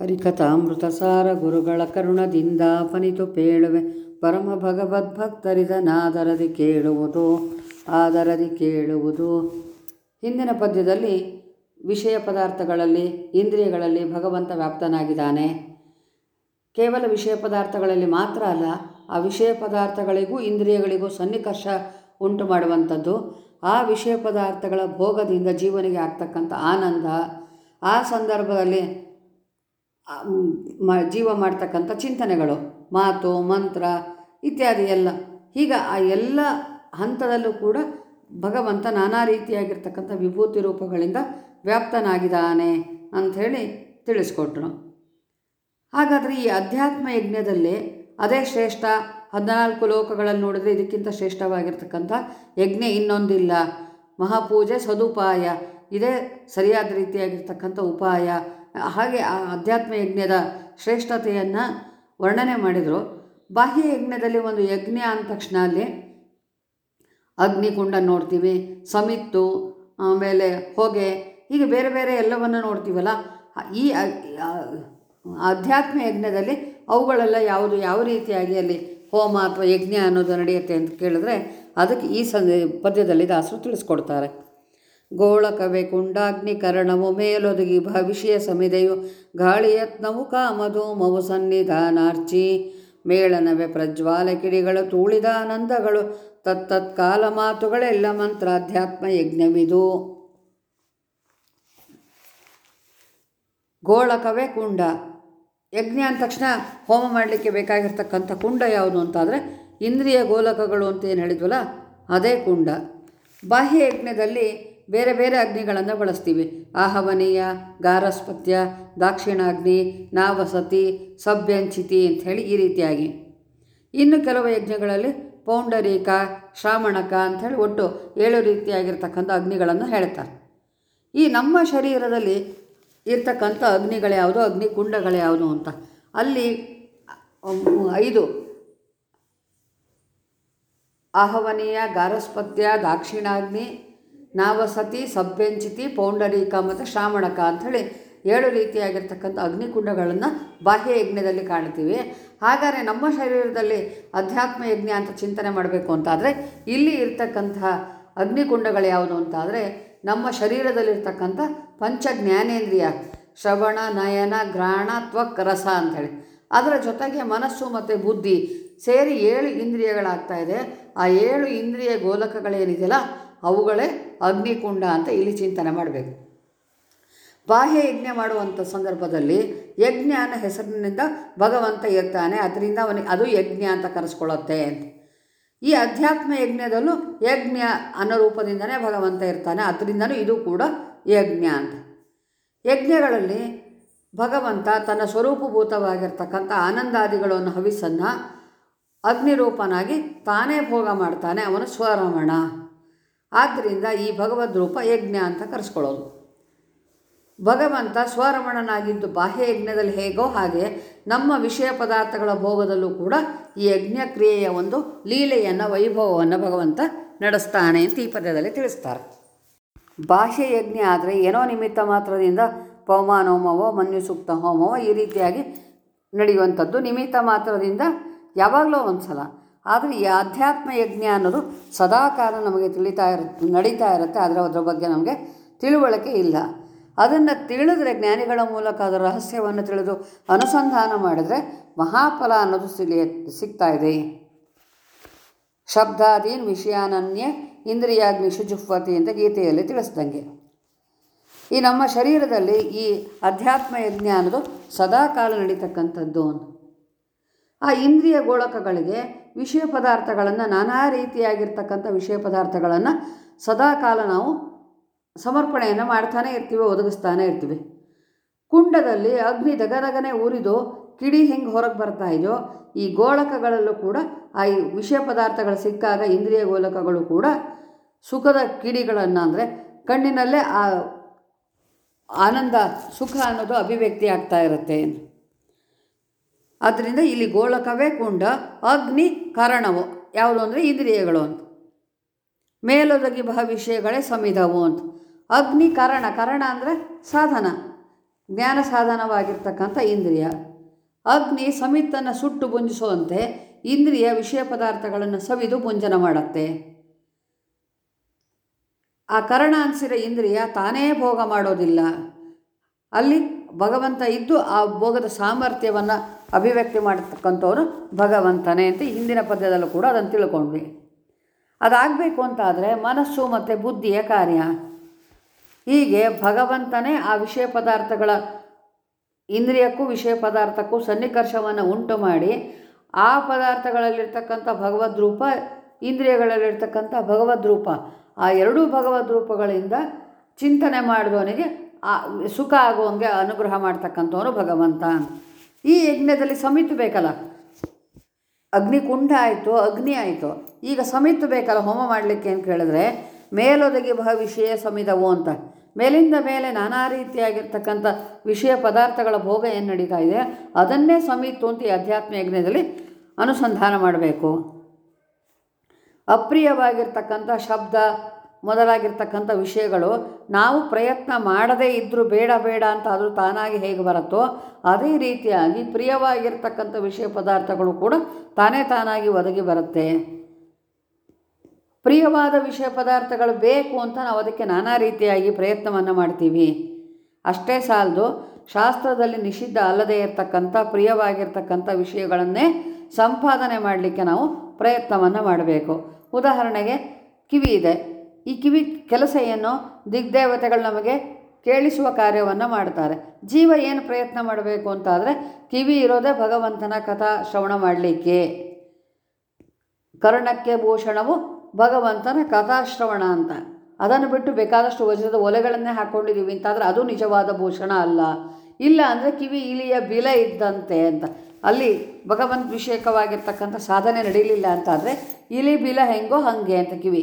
ಹರಿಕಥಾಮೃತ ಸಾರ ಗುರುಗಳ ಕರುಣದಿಂದ ಪನಿತು ಪೇಳುವೆ. ಪರಮ ಭಗವದ್ಭಕ್ತರಿದನಾದರದಿ ಕೇಳುವುದು, ಆದರದಿ ಕೇಳುವುದು. ಹಿಂದಿನ ಪದ್ಯದಲ್ಲಿ ವಿಷಯ ಪದಾರ್ಥಗಳಲ್ಲಿ, ಇಂದ್ರಿಯಗಳಲ್ಲಿ ಭಗವಂತ ವ್ಯಾಪ್ತನಾಗಿದ್ದಾನೆ. ಕೇವಲ ವಿಷಯ ಪದಾರ್ಥಗಳಲ್ಲಿ ಮಾತ್ರ ಅಲ್ಲ, ಆ ವಿಷಯ ಪದಾರ್ಥಗಳಿಗೂ ಇಂದ್ರಿಯಗಳಿಗೂ ಸನ್ನಿಕರ್ಷ ಉಂಟು ಮಾಡುವಂಥದ್ದು. ಆ ವಿಷಯ ಪದಾರ್ಥಗಳ ಭೋಗದಿಂದ ಜೀವನಿಗೆ ಆಗ್ತಕ್ಕಂಥ ಆನಂದ, ಆ ಸಂದರ್ಭದಲ್ಲಿ ಮ್, ಜೀವ ಮಾಡ್ತಕ್ಕಂಥ ಚಿಂತನೆಗಳು ಮಾತು ಮಂತ್ರ ಇತ್ಯಾದಿ ಎಲ್ಲ. ಹೀಗೆ ಆ ಎಲ್ಲ ಹಂತದಲ್ಲೂ ಕೂಡ ಭಗವಂತ ನಾನಾ ರೀತಿಯಾಗಿರ್ತಕ್ಕಂಥ ವಿಭೂತಿ ರೂಪಗಳಿಂದ ವ್ಯಾಪ್ತನಾಗಿದ್ದಾನೆ ಅಂಥೇಳಿ ತಿಳಿಸ್ಕೊಟ್ರು. ಹಾಗಾದರೆ ಈ ಅಧ್ಯಾತ್ಮ ಯಜ್ಞದಲ್ಲಿ ಅದೇ ಶ್ರೇಷ್ಠ ಹದಿನಾಲ್ಕು ಲೋಕಗಳಲ್ಲಿ ನೋಡಿದರೆ ಇದಕ್ಕಿಂತ ಶ್ರೇಷ್ಠವಾಗಿರ್ತಕ್ಕಂಥ ಯಜ್ಞ ಇನ್ನೊಂದಿಲ್ಲ. ಮಹಾಪೂಜೆ ಸದುಪಾಯ. ಇದೇ ಸರಿಯಾದ ರೀತಿಯಾಗಿರ್ತಕ್ಕಂಥ ಉಪಾಯ. ಹಾಗೆ ಆ ಅಧ್ಯಾತ್ಮ ಯಜ್ಞದ ಶ್ರೇಷ್ಠತೆಯನ್ನು ವರ್ಣನೆ ಮಾಡಿದರು. ಬಾಹ್ಯ ಯಜ್ಞದಲ್ಲಿ ಒಂದು ಯಜ್ಞ ಅಂದ ತಕ್ಷಣ ಅಲ್ಲಿ ಅಗ್ನಿಕುಂಡ ನೋಡ್ತೀವಿ, ಸಮಿತ್ತು, ಆಮೇಲೆ ಹೊಗೆ, ಹೀಗೆ ಬೇರೆ ಬೇರೆ ಎಲ್ಲವನ್ನು ನೋಡ್ತೀವಲ್ಲ, ಈ ಆಧ್ಯಾತ್ಮ ಯಜ್ಞದಲ್ಲಿ ಅವುಗಳೆಲ್ಲ ಯಾವುದು, ಯಾವ ರೀತಿಯಾಗಿ ಅಲ್ಲಿ ಹೋಮ ಅಥವಾ ಯಜ್ಞ ಅನ್ನೋದು ನಡೆಯುತ್ತೆ ಅಂತ ಕೇಳಿದ್ರೆ ಅದಕ್ಕೆ ಈ ಸಂದ, ಪದ್ಯದಲ್ಲಿ ದಾಸರು ತಿಳಿಸ್ಕೊಡ್ತಾರೆ. ಗೋಳಕವೆ ಕುಂಡಾಗ್ನಿಕರಣವು ಮೇಲೊದಗಿ ಭವಿಷ್ಯ ಸಮಿದೆಯು. ಗಾಳಿಯತ್ನವು ಕಾಮಧೂಮವು ಸನ್ನಿಧಾನಾರ್ಚಿ. ಮೇಳನವೆ ಪ್ರಜ್ವಾಲ ಕಿಡಿಗಳು ತೂಳಿದ ಆನಂದಗಳು. ತತ್ತತ್ಕಾಲ ಮಾತುಗಳೆಲ್ಲ ಮಂತ್ರಾಧ್ಯಾತ್ಮ ಯಜ್ಞವಿದು. ಗೋಳಕವೇ ಕುಂಡ. ಯಜ್ಞ ಅಂದ ತಕ್ಷಣ ಹೋಮ ಮಾಡಲಿಕ್ಕೆ ಬೇಕಾಗಿರ್ತಕ್ಕಂಥ ಕುಂಡ ಯಾವುದು ಅಂತಾದರೆ ಇಂದ್ರಿಯ ಗೋಲಕಗಳು ಅಂತ ಏನು ಹೇಳಿದ್ವಲ್ಲ? ಅದೇ ಕುಂಡ. ಬಾಹ್ಯ ಯಜ್ಞದಲ್ಲಿ ಬೇರೆ ಬೇರೆ ಅಗ್ನಿಗಳನ್ನು ಬಳಸ್ತೀವಿ. ಆಹವನೀಯ, ಗಾರಸ್ಪತ್ಯ, ದಾಕ್ಷಿಣಾಗ್ನಿ, ನಾವಸತಿ, ಸಭ್ಯಂಚಿತಿ ಅಂಥೇಳಿ ಈ ರೀತಿಯಾಗಿ. ಇನ್ನು ಕೆಲವು ಯಜ್ಞಗಳಲ್ಲಿ ಪೌಂಡರೀಕ, ಶ್ರಾವಣಕ ಅಂಥೇಳಿ ಒಟ್ಟು ಏಳು ರೀತಿಯಾಗಿರ್ತಕ್ಕಂಥ ಅಗ್ನಿಗಳನ್ನು ಹೇಳ್ತಾರೆ. ಈ ನಮ್ಮ ಶರೀರದಲ್ಲಿ ಇರ್ತಕ್ಕಂಥ ಅಗ್ನಿಗಳ್ಯಾವುದು ಅಗ್ನಿ ಕುಂಡಗಳ್ಯಾವುದು ಅಂತ. ಅಲ್ಲಿ ಐದು ಆಹವನೀಯ, ಗಾರಸ್ಪತ್ಯ, ದಾಕ್ಷಿಣಾಗ್ನಿ ನಾವಸತಿ ಸಭ್ಯಂಚಿತಿ ಪೌಂಡರೀಕ ಮತ್ತು ಶ್ರಾವಣಕ ಅಂಥೇಳಿ ಏಳು ರೀತಿಯಾಗಿರ್ತಕ್ಕಂಥ ಅಗ್ನಿಕುಂಡಗಳನ್ನು ಬಾಹ್ಯ ಯಜ್ಞದಲ್ಲಿ ಕಾಣ್ತೀವಿ. ಹಾಗಾದರೆ ನಮ್ಮ ಶರೀರದಲ್ಲಿ ಅಧ್ಯಾತ್ಮ ಯಜ್ಞ ಅಂತ ಚಿಂತನೆ ಮಾಡಬೇಕು ಅಂತಾದರೆ ಇಲ್ಲಿ ಇರ್ತಕ್ಕಂತಹ ಅಗ್ನಿಕುಂಡಗಳು ಯಾವುದು ಅಂತಾದರೆ ನಮ್ಮ ಶರೀರದಲ್ಲಿರ್ತಕ್ಕಂಥ ಪಂಚ ಜ್ಞಾನೇಂದ್ರಿಯ ಶ್ರವಣ, ನಯನ, ಘ್ರಾಣ, ತ್ವಕ್, ರಸ ಅಂಥೇಳಿ. ಅದರ ಜೊತೆಗೆ ಮನಸ್ಸು ಮತ್ತು ಬುದ್ಧಿ ಸೇರಿ ಏಳು ಇಂದ್ರಿಯಗಳಾಗ್ತಾ ಇದೆ. ಆ ಏಳು ಇಂದ್ರಿಯ ಗೋಲಕಗಳೇನಿದೆಯಲ್ಲ ಅವುಗಳೇ ಅಗ್ನಿಕುಂಡ ಅಂತ ಇಲ್ಲಿ ಚಿಂತನೆ ಮಾಡಬೇಕು. ಬಾಹ್ಯ ಯಜ್ಞ ಮಾಡುವಂಥ ಸಂದರ್ಭದಲ್ಲಿ ಯಜ್ಞ ಅನ್ನೋ ಹೆಸರಿನಿಂದ ಭಗವಂತ ಇರ್ತಾನೆ, ಅದರಿಂದ ಅವನಿಗೆ ಅದು ಯಜ್ಞ ಅಂತ ಕರೆಸ್ಕೊಳ್ಳುತ್ತೆ ಅಂತ. ಈ ಅಧ್ಯಾತ್ಮ ಯಜ್ಞದಲ್ಲೂ ಯಜ್ಞ ಅನ್ನೋ ರೂಪದಿಂದನೇ ಭಗವಂತ ಇರ್ತಾನೆ, ಅದರಿಂದನೂ ಇದು ಕೂಡ ಯಜ್ಞ ಅಂತ. ಯಜ್ಞಗಳಲ್ಲಿ ಭಗವಂತ ತನ್ನ ಸ್ವರೂಪಭೂತವಾಗಿರ್ತಕ್ಕಂಥ ಆನಂದಾದಿಗಳನ್ನು ಹವಿಸನ್ನು ಅಗ್ನಿರೂಪನಾಗಿ ತಾನೇ ಭೋಗ ಮಾಡ್ತಾನೆ, ಅವನು ಸ್ವರಮಣ. ಆದ್ದರಿಂದ ಈ ಭಗವದ್ ರೂಪ ಯಜ್ಞ ಅಂತ ಕರೆಸ್ಕೊಳ್ಳೋದು. ಭಗವಂತ ಸ್ವರಮಣನಾಗಿದ್ದು ಬಾಹ್ಯ ಯಜ್ಞದಲ್ಲಿ ಹೇಗೋ ಹಾಗೆ ನಮ್ಮ ವಿಷಯ ಪದಾರ್ಥಗಳ ಭೋಗದಲ್ಲೂ ಕೂಡ ಈ ಯಜ್ಞ ಕ್ರಿಯೆಯ ಒಂದು ಲೀಲೆಯನ್ನು, ವೈಭವವನ್ನು ಭಗವಂತ ನಡೆಸ್ತಾನೆ ಅಂತ ಈ ಪದ್ಯದಲ್ಲಿ ತಿಳಿಸ್ತಾರೆ. ಬಾಹ್ಯ ಯಜ್ಞ ಆದರೆ ಏನೋ ನಿಮಿತ್ತ ಮಾತ್ರದಿಂದ ಪವಮಾನ ಹೋಮವೋ ಮನ್ಯುಸೂಕ್ತ ಹೋಮವೋ ಈ ರೀತಿಯಾಗಿ ನಡೆಯುವಂಥದ್ದು ನಿಮಿತ್ತ ಮಾತ್ರದಿಂದ ಯಾವಾಗಲೋ ಒಂದು ಸಲ ಆದರೆ ಈ ಆಧ್ಯಾತ್ಮ ಯಜ್ಞ ಅನ್ನೋದು ಸದಾಕಾಲ ನಮಗೆ ತಿಳಿತಾ ಇರುತ್ತೆ ನಡೀತಾ ಇರುತ್ತೆ, ಆದರೆ ಅದರ ಬಗ್ಗೆ ನಮಗೆ ತಿಳುವಳಿಕೆ ಇಲ್ಲ. ಅದನ್ನು ತಿಳಿದ್ರೆ ಜ್ಞಾನಿಗಳ ಮೂಲಕ ಅದರ ರಹಸ್ಯವನ್ನು ತಿಳಿದು ಅನುಸಂಧಾನ ಮಾಡಿದರೆ ಮಹಾಫಲ ಅನ್ನೋದು ಸಿಲಿಯ ಸಿಗ್ತಾ ಇದೆ. ಶಬ್ದಾದೀನ್ ವಿಷಯಾನನ್ಯ ಇಂದ್ರಿಯಾಗ್ನಿ ಶುಜುಫ್ವತಿ ಅಂತ ಗೀತೆಯಲ್ಲಿ ತಿಳಿಸ್ದಂಗೆ. ಈ ನಮ್ಮ ಶರೀರದಲ್ಲಿ ಈ ಅಧ್ಯಾತ್ಮ ಯಜ್ಞ ಅನ್ನೋದು ಸದಾಕಾಲ ನಡೀತಕ್ಕಂಥದ್ದು. ಆ ಇಂದ್ರಿಯ ಗೋಳಕಗಳಿಗೆ ವಿಷಯ ಪದಾರ್ಥಗಳನ್ನು ನಾನಾ ರೀತಿಯಾಗಿರ್ತಕ್ಕಂಥ ವಿಷಯ ಪದಾರ್ಥಗಳನ್ನು ಸದಾಕಾಲ ನಾವು ಸಮರ್ಪಣೆಯನ್ನು ಮಾಡ್ತಾನೆ ಇರ್ತೀವಿ, ಒದಗಿಸ್ತಾನೆ ಇರ್ತೀವಿ. ಕುಂಡದಲ್ಲಿ ಅಗ್ನಿ ದಗದಗನೆ ಉರಿದು ಕಿಡಿ ಹೆಂಗೆ ಹೊರಗೆ ಬರ್ತಾ ಇದೆಯೋ, ಈ ಗೋಳಕಗಳಲ್ಲೂ ಕೂಡ ಆ ವಿಷಯ ಪದಾರ್ಥಗಳು ಸಿಕ್ಕಾಗ ಇಂದ್ರಿಯ ಗೋಲಕಗಳು ಕೂಡ ಸುಖದ ಕಿಡಿಗಳನ್ನು ಅಂದರೆ ಕಣ್ಣಿನಲ್ಲೇ ಆ ಆನಂದ, ಸುಖ ಅನ್ನೋದು ಅಭಿವ್ಯಕ್ತಿ ಆಗ್ತಾ ಇರುತ್ತೆ. ಆದ್ದರಿಂದ ಇಲ್ಲಿ ಗೋಳಕವೇ ಕುಂಡ ಅಗ್ನಿ ಕಾರಣವು. ಯಾವುದು ಅಂದರೆ ಇಂದ್ರಿಯಗಳು ಅಂತ. ಮೇಲೊದಗಿ ಬಹ ವಿಷಯಗಳೇ ಸಮಿದವು ಅಂತ. ಅಗ್ನಿ ಕಾರಣ ಕಾರಣ ಅಂದರೆ ಸಾಧನ. ಜ್ಞಾನ ಸಾಧನವಾಗಿರ್ತಕ್ಕಂಥ ಇಂದ್ರಿಯ. ಅಗ್ನಿ ಸಮಿತನ್ನು ಸುಟ್ಟು ಬುಂಜಿಸುವಂತೆ ಇಂದ್ರಿಯ ವಿಷಯ ಪದಾರ್ಥಗಳನ್ನು ಸವಿದು ಭುಂಜನ ಮಾಡುತ್ತೆ. ಆ ಕರಣ ಅನಿಸಿದ ಇಂದ್ರಿಯ ತಾನೇ ಭೋಗ ಮಾಡೋದಿಲ್ಲ. ಅಲ್ಲಿ ಭಗವಂತ ಇದ್ದು ಆ ಭೋಗದ ಸಾಮರ್ಥ್ಯವನ್ನು ಅಭಿವ್ಯಕ್ತಿ ಮಾಡತಕ್ಕಂಥವನು ಭಗವಂತನೇ ಅಂತ ಹಿಂದಿನ ಪದ್ಯದಲ್ಲೂ ಕೂಡ ಅದನ್ನು ತಿಳ್ಕೊಂಡ್ವಿ. ಅದಾಗಬೇಕು ಅಂತಾದರೆ ಮನಸ್ಸು ಮತ್ತು ಬುದ್ಧಿಯ ಕಾರ್ಯ. ಹೀಗೆ ಭಗವಂತನೇ ಆ ವಿಷಯ ಪದಾರ್ಥಗಳ ಇಂದ್ರಿಯಕ್ಕೂ ವಿಷಯ ಪದಾರ್ಥಕ್ಕೂ ಸನ್ನಿಕರ್ಷವನ್ನು ಉಂಟು ಮಾಡಿ ಆ ಪದಾರ್ಥಗಳಲ್ಲಿರ್ತಕ್ಕಂಥ ಭಗವದ್ರೂಪ, ಇಂದ್ರಿಯಗಳಲ್ಲಿರ್ತಕ್ಕಂಥ ಭಗವದ್ರೂಪ, ಆ ಎರಡೂ ಭಗವದ್ರೂಪಗಳಿಂದ ಚಿಂತನೆ ಮಾಡಿದವನಿಗೆ ಸುಖ ಆಗುವಂಗೆ ಅನುಗ್ರಹ ಮಾಡ್ತಕ್ಕಂಥವನು ಭಗವಂತ ಈ ಯಜ್ಞದಲ್ಲಿ ಸಮಿತು ಬೇಕಲ್ಲ? ಅಗ್ನಿಕುಂಡ ಆಯಿತು, ಅಗ್ನಿ ಆಯಿತು. ಈಗ ಸಮಿತು ಬೇಕಲ್ಲ ಹೋಮ ಮಾಡಲಿಕ್ಕೆ ಅಂತ ಕೇಳಿದ್ರೆ, ಮೇಲೊದಗಿ ಬಹ ವಿಷಯ ಸಮಿದವು ಅಂತ. ಮೇಲಿಂದ ಮೇಲೆ ನಾನಾ ರೀತಿಯಾಗಿರ್ತಕ್ಕಂಥ ವಿಷಯ ಪದಾರ್ಥಗಳ ಭೋಗ ಏನು ನಡೀತಾ ಇದೆ, ಅದನ್ನೇ ಸಮಿತು ಅಂತ ಈ ಅಧ್ಯಾತ್ಮ ಯಜ್ಞದಲ್ಲಿ ಅನುಸಂಧಾನ ಮಾಡಬೇಕು. ಅಪ್ರಿಯವಾಗಿರ್ತಕ್ಕಂಥ ಶಬ್ದ ಮೊದಲಾಗಿರ್ತಕ್ಕಂಥ ವಿಷಯಗಳು ನಾವು ಪ್ರಯತ್ನ ಮಾಡದೇ ಇದ್ದರೂ ಬೇಡ ಬೇಡ ಅಂತ ಅದು ತಾನಾಗಿ ಹೇಗೆ ಬರುತ್ತೋ ಅದೇ ರೀತಿಯಾಗಿ ಪ್ರಿಯವಾಗಿರ್ತಕ್ಕಂಥ ವಿಷಯ ಪದಾರ್ಥಗಳು ಕೂಡ ತಾನೇ ತಾನಾಗಿ ಒದಗಿ ಬರುತ್ತೆ. ಪ್ರಿಯವಾದ ವಿಷಯ ಪದಾರ್ಥಗಳು ಬೇಕು ಅಂತ ನಾವು ಅದಕ್ಕೆ ನಾನಾ ರೀತಿಯಾಗಿ ಪ್ರಯತ್ನವನ್ನು ಮಾಡ್ತೀವಿ. ಅಷ್ಟೇ ಸಾಲದು ಶಾಸ್ತ್ರದಲ್ಲಿ ನಿಷಿದ್ಧ ಅಲ್ಲದೆ ಇರತಕ್ಕಂಥ ಪ್ರಿಯವಾಗಿರ್ತಕ್ಕಂಥ ವಿಷಯಗಳನ್ನೇ ಸಂಪಾದನೆ ಮಾಡಲಿಕ್ಕೆ ನಾವು ಪ್ರಯತ್ನವನ್ನು ಮಾಡಬೇಕು. ಉದಾಹರಣೆಗೆ ಕಿವಿ ಇದೆ. ಈ ಕಿವಿ ಕೆಲಸ ಏನು ದಿಗ್ದೇವತೆಗಳು ನಮಗೆ ಕೇಳಿಸುವ ಕಾರ್ಯವನ್ನು ಮಾಡ್ತಾರೆ ಜೀವ ಏನು ಪ್ರಯತ್ನ ಮಾಡಬೇಕು ಅಂತಾದರೆ ಕಿವಿ ಇರೋದೇ ಭಗವಂತನ ಕಥಾ ಶ್ರವಣ ಮಾಡಲಿಕ್ಕೆ. ಕರ್ಣಕ್ಕೆ ಭೂಷಣವು ಭಗವಂತನ ಕಥಾಶ್ರವಣ ಅಂತ. ಅದನ್ನು ಬಿಟ್ಟು ಬೇಕಾದಷ್ಟು ವಜ್ರದ ಒಲೆಗಳನ್ನೇ ಹಾಕ್ಕೊಂಡಿದ್ದೀವಿ ಅಂತಾದರೆ ಅದು ನಿಜವಾದ ಭೂಷಣ ಅಲ್ಲ. ಇಲ್ಲ ಅಂದರೆ ಕಿವಿ ಇಲಿಯ ಬಿಲ ಇದ್ದಂತೆ ಅಂತ. ಅಲ್ಲಿ ಭಗವಂತ ವಿಷಯಕವಾಗಿರ್ತಕ್ಕಂಥ ಸಾಧನೆ ನಡೀಲಿಲ್ಲ ಅಂತಾದರೆ ಇಲಿ ಬಿಲ ಹೆಂಗೋ ಹಾಗೆ ಅಂತ ಕಿವಿ.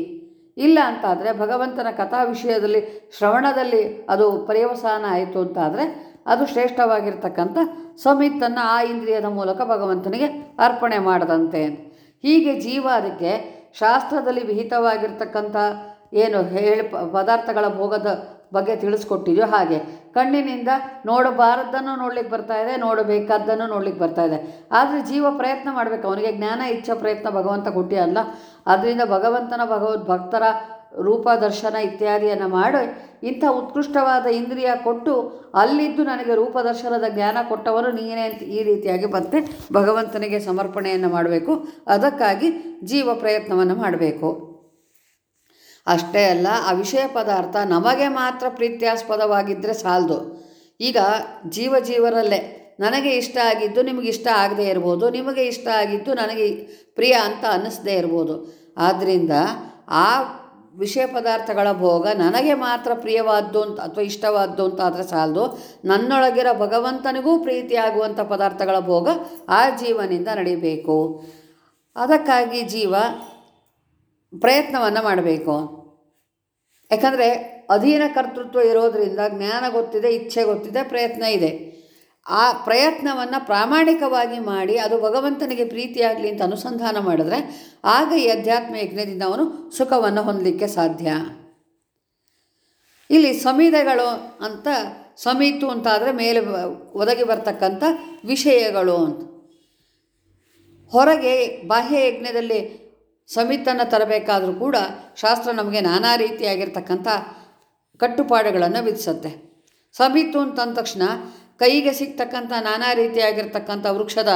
ಇಲ್ಲ ಅಂತಾದರೆ ಭಗವಂತನ ಕಥಾ ವಿಷಯದಲ್ಲಿ, ಶ್ರವಣದಲ್ಲಿ ಅದು ಪರ್ಯವಸಾನ ಆಯಿತು ಅಂತಾದರೆ ಅದು ಶ್ರೇಷ್ಠವಾಗಿರ್ತಕ್ಕಂಥ ಸಮಿತನ್ನು ಆ ಇಂದ್ರಿಯದ ಮೂಲಕ ಭಗವಂತನಿಗೆ ಅರ್ಪಣೆ ಮಾಡದಂತೆ. ಹೀಗೆ ಜೀವ ಅದಕ್ಕೆ ಶಾಸ್ತ್ರದಲ್ಲಿ ವಿಹಿತವಾಗಿರ್ತಕ್ಕಂಥ ಏನು ಹೇಳಿ, ಪದಾರ್ಥಗಳ ಭೋಗದ ಬಗ್ಗೆ ತಿಳಿಸ್ಕೊಟ್ಟಿದೆಯೋ ಹಾಗೆ. ಕಣ್ಣಿನಿಂದ ನೋಡಬಾರದ್ದನ್ನು ನೋಡ್ಲಿಕ್ಕೆ ಬರ್ತಾ ಇದೆ, ನೋಡಬೇಕಾದ್ದನ್ನು ನೋಡ್ಲಿಕ್ಕೆ ಬರ್ತಾ ಇದೆ. ಆದರೆ ಜೀವ ಪ್ರಯತ್ನ ಮಾಡಬೇಕು. ಅವನಿಗೆ ಜ್ಞಾನ, ಇಚ್ಛಾ, ಪ್ರಯತ್ನ ಭಗವಂತ ಕೊಟ್ಟಿ ಅಲ್ಲ. ಅದರಿಂದ ಭಗವಂತನ ಭಗವದ್ ಭಕ್ತರ ರೂಪ, ದರ್ಶನ ಇತ್ಯಾದಿಯನ್ನು ಮಾಡಿ ಇಂಥ ಉತ್ಕೃಷ್ಟವಾದ ಇಂದ್ರಿಯ ಕೊಟ್ಟು ಅಲ್ಲಿದ್ದು ನನಗೆ ರೂಪದರ್ಶನದ ಜ್ಞಾನ ಕೊಟ್ಟವರು ನೀನೇ ಅಂತ ಈ ರೀತಿಯಾಗಿ ಮತ್ತೆ ಭಗವಂತನಿಗೆ ಸಮರ್ಪಣೆಯನ್ನು ಮಾಡಬೇಕು. ಅದಕ್ಕಾಗಿ ಜೀವ ಪ್ರಯತ್ನವನ್ನು ಮಾಡಬೇಕು. ಅಷ್ಟೇ ಅಲ್ಲ, ಆ ವಿಷಯ ಪದಾರ್ಥ ನಮಗೆ ಮಾತ್ರ ಪ್ರೀತ್ಯಾಸ್ಪದವಾಗಿದ್ದರೆ ಸಾಲದು. ಈಗ ಜೀವ ಜೀವರಲ್ಲೇ, ನನಗೆ ಇಷ್ಟ ಆಗಿದ್ದು ನಿಮಗೆ ಇಷ್ಟ ಆಗದೇ ಇರ್ಬೋದು, ನಿಮಗೆ ಇಷ್ಟ ಆಗಿದ್ದು ನನಗೆ ಪ್ರಿಯ ಅಂತ ಅನ್ನಿಸದೇ ಇರ್ಬೋದು. ಆದ್ದರಿಂದ ಆ ವಿಷಯ ಪದಾರ್ಥಗಳ ಭೋಗ ನನಗೆ ಮಾತ್ರ ಪ್ರಿಯವಾದ್ದು ಅಂತ ಅಥವಾ ಇಷ್ಟವಾದ್ದು ಅಂತ ಆದರೆ ಸಾಲದು. ನನ್ನೊಳಗಿರೋ ಭಗವಂತನಿಗೂ ಪ್ರೀತಿಯಾಗುವಂಥ ಪದಾರ್ಥಗಳ ಭೋಗ ಆ ಜೀವನಿಂದ ನಡಿಬೇಕು. ಅದಕ್ಕಾಗಿ ಜೀವ ಪ್ರಯತ್ನವನ್ನು ಮಾಡಬೇಕು. ಯಾಕಂದರೆ ಅಧೀನ ಕರ್ತೃತ್ವ ಇರೋದರಿಂದ ಜ್ಞಾನ ಗೊತ್ತಿದೆ, ಇಚ್ಛೆ ಗೊತ್ತಿದೆ, ಪ್ರಯತ್ನ ಇದೆ. ಆ ಪ್ರಯತ್ನವನ್ನು ಪ್ರಾಮಾಣಿಕವಾಗಿ ಮಾಡಿ ಅದು ಭಗವಂತನಿಗೆ ಪ್ರೀತಿಯಾಗಲಿ ಅಂತ ಅನುಸಂಧಾನ ಮಾಡಿದ್ರೆ ಆಗ ಈ ಅಧ್ಯಾತ್ಮ ಯಜ್ಞದಿಂದ ಅವನು ಸುಖವನ್ನು ಹೊಂದಲಿಕ್ಕೆ ಸಾಧ್ಯ. ಇಲ್ಲಿ ಸಮಿದೆಗಳು ಅಂತ ಸಮೀತು ಅಂತಾದರೆ ಮೇಲೆ ಒದಗಿ ಬರ್ತಕ್ಕಂಥ ವಿಷಯಗಳು ಅಂತ. ಹೊರಗೆ ಬಾಹ್ಯ ಯಜ್ಞದಲ್ಲಿ ಸಮಿತನ್ನು ತರಬೇಕಾದರೂ ಕೂಡ ಶಾಸ್ತ್ರ ನಮಗೆ ನಾನಾ ರೀತಿಯಾಗಿರ್ತಕ್ಕಂಥ ಕಟ್ಟುಪಾಡುಗಳನ್ನು ವಿಧಿಸುತ್ತೆ. ಸಮಿತು ಅಂತಂದ ತಕ್ಷಣ ಕೈಗೆ ಸಿಗ್ತಕ್ಕಂಥ ನಾನಾ ರೀತಿಯಾಗಿರ್ತಕ್ಕಂಥ ವೃಕ್ಷದ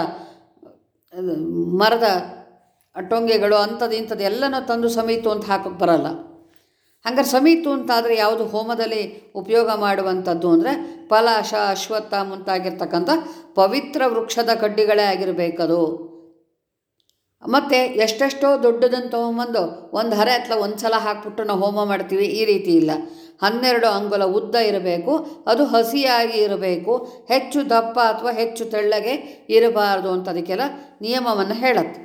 ಮರದ ಟೊಂಗೆಗಳು ಅಂಥದ್ದು ಇಂಥದ್ದು ಎಲ್ಲನೂ ತಂದು ಸಮೀತು ಅಂತ ಹಾಕೋಕ್ಕೆ ಬರಲ್ಲ. ಹಂಗಾರೆ ಸಮೀತು ಅಂತಾದರೆ ಯಾವುದು? ಹೋಮದಲ್ಲಿ ಉಪಯೋಗ ಮಾಡುವಂಥದ್ದು ಅಂದರೆ ಪಲಾಶ ಅಶ್ವತ್ಥ ಮುಂತಾಗಿರ್ತಕ್ಕಂಥ ಪವಿತ್ರ ವೃಕ್ಷದ ಕಡ್ಡಿಗಳೇ ಆಗಿರಬೇಕದು. ಮತ್ತು ಎಷ್ಟೆಷ್ಟೋ ದೊಡ್ಡದನ್ನು ತೊಗೊಂಬಂದು ಒಂದು ಹರೆ ಅಥವಾ ಒಂದು ಸಲ ಹಾಕ್ಬಿಟ್ಟು ನಾವು ಹೋಮ ಮಾಡ್ತೀವಿ, ಈ ರೀತಿ ಇಲ್ಲ. ಹನ್ನೆರಡು ಅಂಗುಲ ಉದ್ದ ಇರಬೇಕು, ಅದು ಹಸಿಯಾಗಿ ಇರಬೇಕು, ಹೆಚ್ಚು ದಪ್ಪ ಅಥವಾ ಹೆಚ್ಚು ತೆಳ್ಳಗೆ ಇರಬಾರ್ದು ಅಂತ ಅದಕ್ಕೆಲ್ಲ ನಿಯಮವನ್ನು ಹೇಳತ್ತೆ.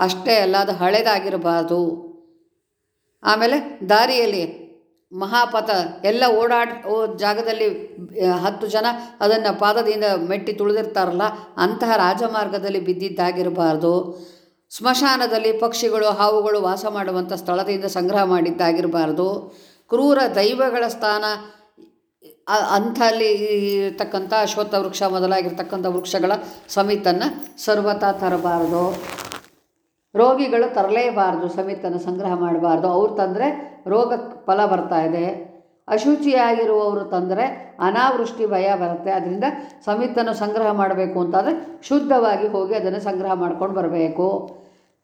ಅಷ್ಟೇ ಅಲ್ಲ, ಅದು ಹಳೆದಾಗಿರಬಾರ್ದು. ಆಮೇಲೆ ದಾರಿಯಲ್ಲಿ ಮಹಾಪಥ, ಎಲ್ಲ ಓಡಾಡ ಜಾಗದಲ್ಲಿ ಹತ್ತು ಜನ ಅದನ್ನು ಪಾದದಿಂದ ಮೆಟ್ಟಿ ತುಳಿದಿರ್ತಾರಲ್ಲ, ಅಂತಹ ರಾಜಮಾರ್ಗದಲ್ಲಿ ಬಿದ್ದಿದ್ದಾಗಿರಬಾರ್ದು. ಸ್ಮಶಾನದಲ್ಲಿ ಪಕ್ಷಿಗಳು, ಹಾವುಗಳು ವಾಸ ಮಾಡುವಂಥ ಸ್ಥಳದಿಂದ ಸಂಗ್ರಹ ಮಾಡಿದ್ದಾಗಿರಬಾರ್ದು. ಕ್ರೂರ ದೈವಗಳ ಸ್ಥಾನ ಅಂಥಲ್ಲಿ ಇರ್ತಕ್ಕಂಥ ಅಶ್ವತ್ಥ ವೃಕ್ಷ ಮೊದಲಾಗಿರ್ತಕ್ಕಂಥ ವೃಕ್ಷಗಳ ಸಮಿತನ್ನು ಸರ್ವತಾ ತರಬಾರ್ದು. ರೋಗಿಗಳು ತರಲೇಬಾರ್ದು ಸಮಿತನ್ನು ಸಂಗ್ರಹ ಮಾಡಬಾರ್ದು. ಅವ್ರು ತಂದರೆ ರೋಗ ಫಲ ಬರ್ತಾ ಇದೆ. ಅಶುಚಿಯಾಗಿರುವವರು ತಂದರೆ ಅನಾವೃಷ್ಟಿ ಭಯ ಬರುತ್ತೆ. ಅದರಿಂದ ಸಮಿತನ್ನು ಸಂಗ್ರಹ ಮಾಡಬೇಕು ಅಂತಂದರೆ ಶುದ್ಧವಾಗಿ ಹೋಗಿ ಅದನ್ನು ಸಂಗ್ರಹ ಮಾಡ್ಕೊಂಡು ಬರಬೇಕು.